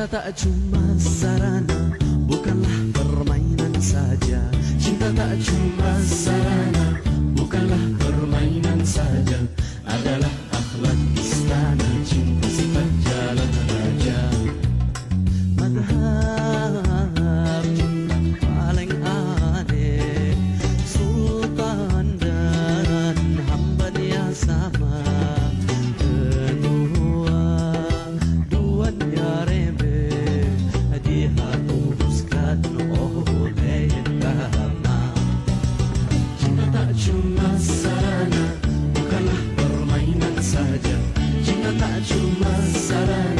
Cinta tak cuma sarana Bukanlah permainan saja. Cinta tak cuma sarana Canta de uma